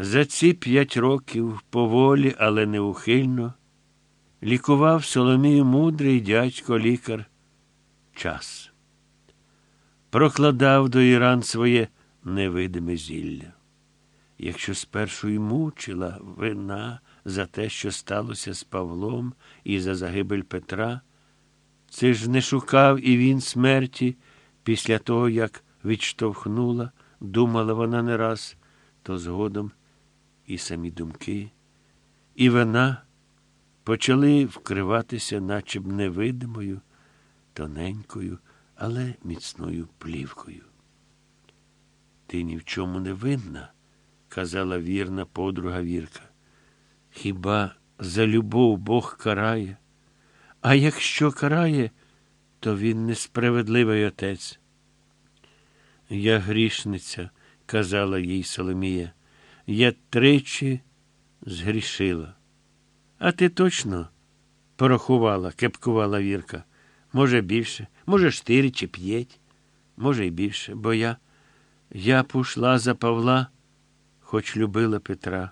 За ці п'ять років поволі, але неухильно, лікував Соломію мудрий дядько лікар час. Прокладав до Іран своє невидиме зілля. Якщо спершу й мучила вина за те, що сталося з Павлом і за загибель Петра, це ж не шукав і він смерті після того, як відштовхнула, думала вона не раз, то згодом і самі думки, і вина почали вкриватися, наче б невидимою, тоненькою, але міцною плівкою. Ти ні в чому не винна, казала вірна подруга Вірка. Хіба за любов Бог карає? А якщо карає, то він несправедливий отець. Я грішниця, казала їй Соломія, я тричі згрішила. А ти точно порахувала, кепкувала Вірка. Може, більше, може, чотири чи п'ять, може, й більше, бо я. Я пішла за Павла, хоч любила Петра.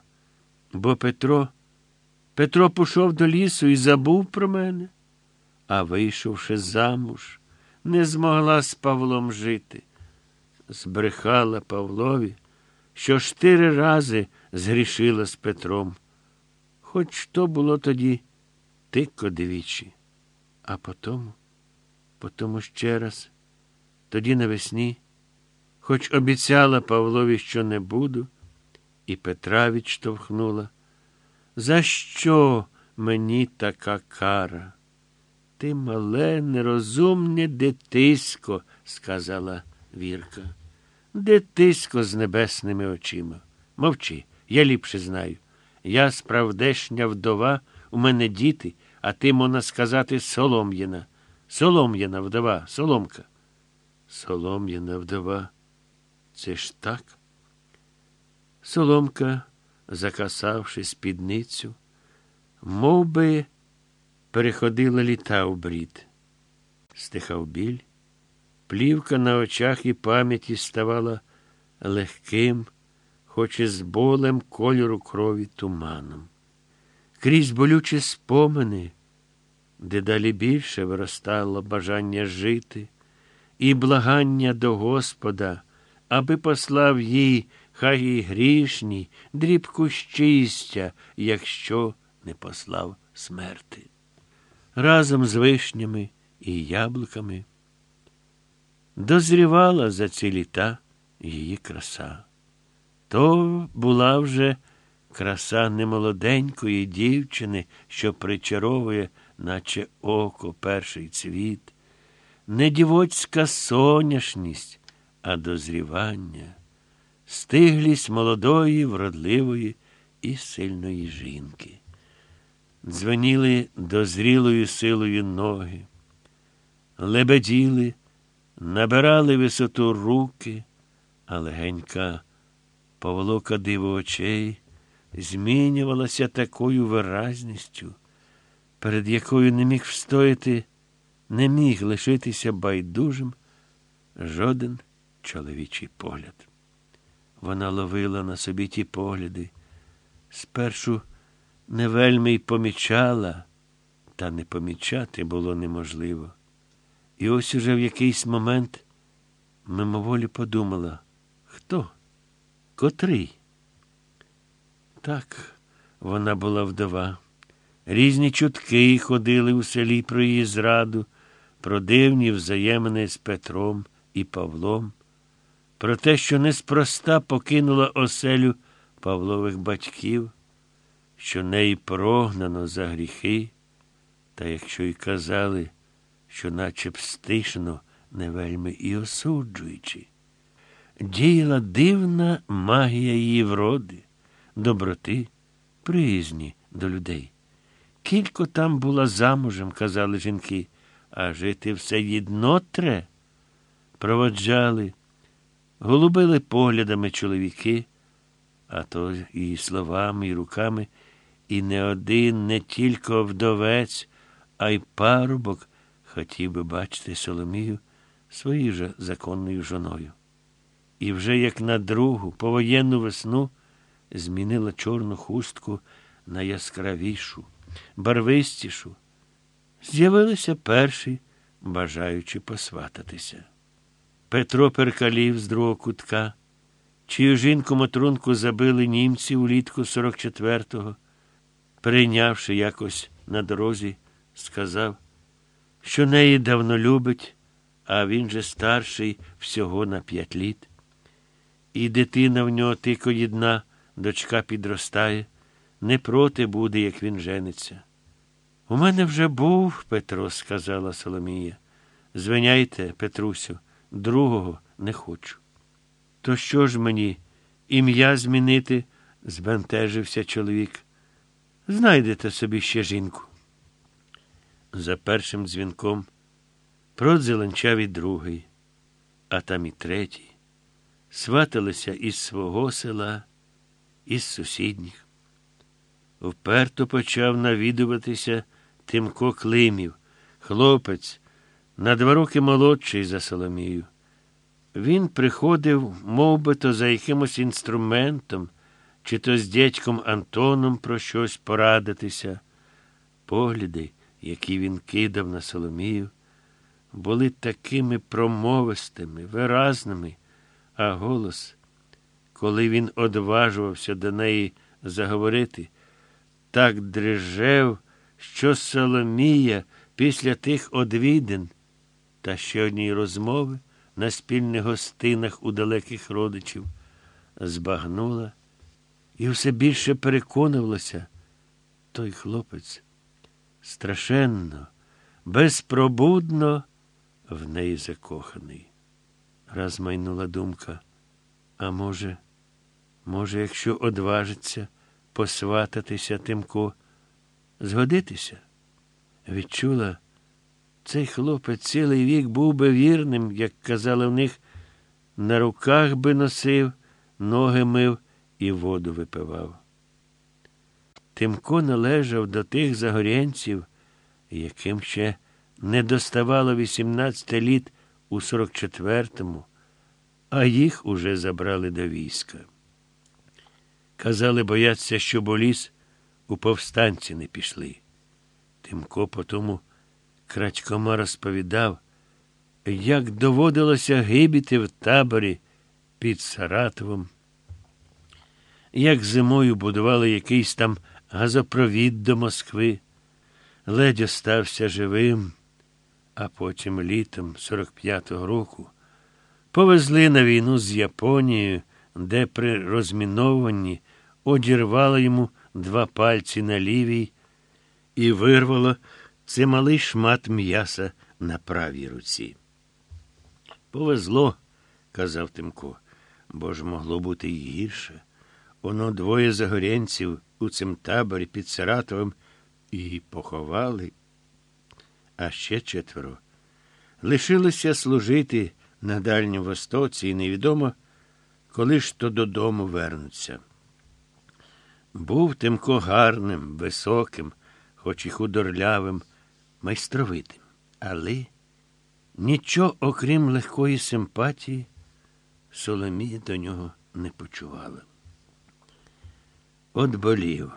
Бо Петро, Петро пішов до лісу і забув про мене, а вийшовши замуж, не змогла з Павлом жити. Збрехала Павлові, що чотири рази згрішила з Петром. Хоч то було тоді тико двічі. А потому, потому ще раз, тоді навесні, хоч обіцяла Павлові, що не буду, і Петра відштовхнула. За що мені така кара? Ти мале, нерозумне дитисько, сказала Вірка. Дитисько з небесними очима. Мовчи, я ліпше знаю. Я справдешня вдова, у мене діти, а ти, можна сказати, солом'яна. Солом'яна вдова, соломка. Солом'яна вдова. Це ж так? Соломка, закасавши спідницю, мов би, переходила літа у брід. Стихав біль, плівка на очах і пам'яті ставала легким, хоч і з болем кольору крові туманом. Крізь болючі спомини, дедалі більше виростало бажання жити і благання до Господа, аби послав їй, хай і грішній, дрібку щастя, якщо не послав смерти. Разом з вишнями і яблуками дозрівала за ці літа її краса. То була вже краса немолоденької дівчини, що причаровує, наче око перший цвіт, не дівоцька соняшність, а дозрівання, стиглість молодої, вродливої і сильної жінки. Дзвеніли дозрілою силою ноги, лебеділи, набирали висоту руки, а легенька поволока диво очей змінювалася такою виразністю, перед якою не міг встояти, не міг лишитися байдужим жоден чоловічий погляд. Вона ловила на собі ті погляди, спершу не вельми й помічала, та не помічати було неможливо. І ось уже в якийсь момент мимоволі подумала, хто? Котрий? Так, вона була вдова. Різні чутки ходили у селі про її зраду, про дивні взаємини з Петром і Павлом, про те, що неспроста покинула оселю Павлових батьків, що неї прогнано за гріхи, та якщо й казали, що наче стишно, не вельми і осуджуючи. Діяла дивна магія її вроди, доброти, приязні до людей. Кілько там була замужем, казали жінки, а жити все єдно тре. Проводжали, голубили поглядами чоловіки, а то і словами, і руками, і не один, не тільки вдовець, а й парубок хотів би бачити Соломію своєю же законною жоною. І вже як на другу повоєнну весну змінила чорну хустку на яскравішу, барвистішу. З'явилися перші, бажаючи посвататися. Петро Перкалів з другого кутка, чию жінку Матрунку забили німці улітку 44-го, прийнявши якось на дорозі, сказав, що неї давно любить, а він же старший всього на п'ять літ. І дитина в нього тико єдна, дочка підростає, не проти буде, як він жениться. У мене вже був, Петро, сказала Соломія. Звиняйте, Петрусю, другого не хочу. То що ж мені, ім'я змінити? збентежився чоловік. Знайдете собі ще жінку. За першим дзвінком продзеленчав і другий, а там і третій. Сваталися із свого села, із сусідніх. Вперто почав навідуватися Тимко Климів, хлопець, на два роки молодший за Соломію. Він приходив мов би, то за якимось інструментом, чи то з дядьком Антоном про щось порадитися. Погляди, які він кидав на Соломію, були такими промовистими, виразними, а голос, коли він одважувався до неї заговорити, так дрижев, що Соломія після тих одвідин та ще одній розмови на спільних гостинах у далеких родичів збагнула і все більше переконувалася, той хлопець страшенно, безпробудно в неї закоханий. Раз майнула думка, а може, може, якщо одважиться посвататися Тимко, згодитися? Відчула, цей хлопець цілий вік був би вірним, як казали в них, на руках би носив, ноги мив і воду випивав. Тимко належав до тих загорянців, яким ще не доставало 18 літ у 44-му, а їх уже забрали до війська. Казали, бояться, що боліс у повстанці не пішли. Тимко потому крадькома розповідав, як доводилося гибіти в таборі під Саратовом, як зимою будували якийсь там газопровід до Москви, ледь остався живим, а потім літом 45-го року повезли на війну з Японією, де при розмінованні одірвало йому два пальці на лівій і вирвало цималий шмат м'яса на правій руці. Повезло, казав Тимко, бо ж могло бути й гірше. Воно двоє загорянців у цим таборі під Саратовим і поховали, а ще четверо. Лишилося служити на Дальньому Востоці і невідомо, коли ж то додому вернуться. Був Тимко гарним, високим, хоч і худорлявим, майстровитим, але нічого, окрім легкої симпатії, Соломія до нього не почувала. От болів.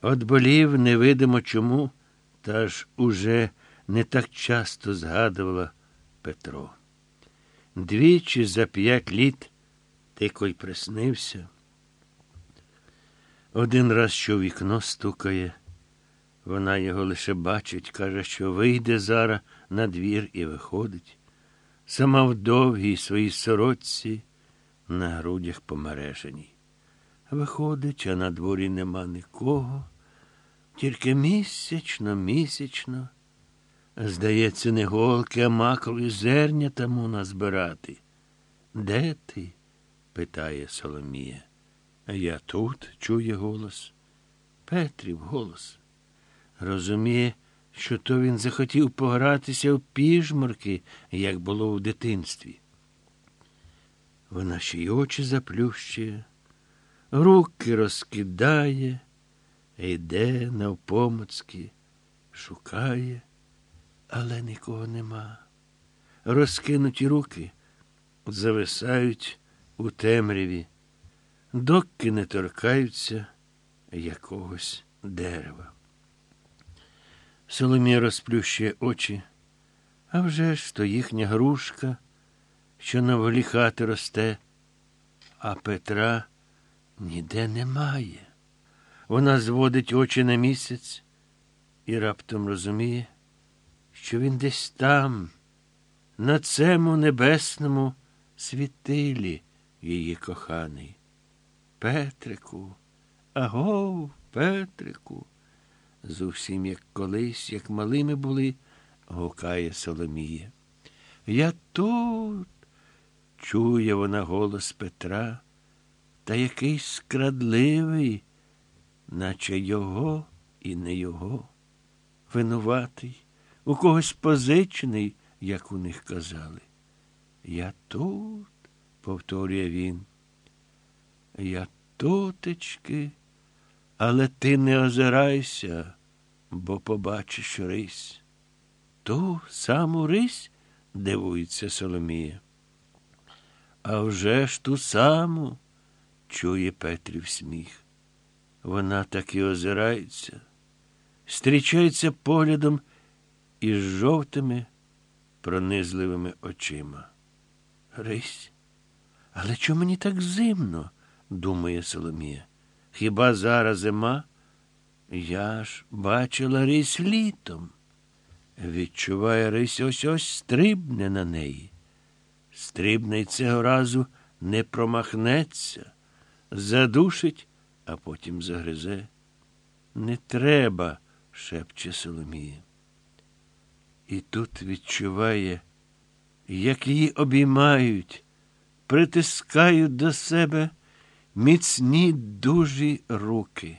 От болів невидимо чому, та ж уже не так часто згадувала Петро. Двічі за п'ять літ тико й приснився. Один раз що вікно стукає, вона його лише бачить, каже, що вийде зараз на двір і виходить. Сама в довгій своїй сорочці на грудях помереженій. Виходить, а на дворі нема нікого, тільки місячно, місячно. Здається, не голки, а макові зерня тому назбирати. Де ти? питає Соломія. Я тут чує голос. Петрів голос. Розуміє, що то він захотів погратися в піжморки, як було в дитинстві. Вона ще й очі заплющує, руки розкидає, йде навпомоцьки, шукає, але нікого нема. Розкинуті руки зависають у темряві. доки не торкаються якогось дерева. Соломія розплющує очі, а вже ж то їхня грушка, що на волі хати росте, а Петра ніде немає. Вона зводить очі на місяць і раптом розуміє, що він десь там, на цьому небесному світилі її коханий. Петрику, агов, Петрику. Зовсім як колись, як малими були, гукає Соломія. Я тут. Чує вона голос Петра, та якийсь скрадливий, наче його і не його. Винуватий, у когось позичений, як у них казали. Я тут, повторює він. Я тутечки, але ти не озирайся, бо побачиш рись. Ту саму рись, дивується Соломія. А вже ж ту саму, чує Петрів сміх. Вона так і озирається, зустрічається поглядом із жовтими, пронизливими очима. Рись, але чому мені так зимно? думає Соломія. Хіба зараз зима? Я ж бачила рись літом. Відчуває рись ось ось стрибне на неї. Стрибне й цього разу не промахнеться, задушить, а потім загризе. Не треба, шепче Соломія. І тут відчуває, як її обіймають, притискають до себе міцні дужі руки.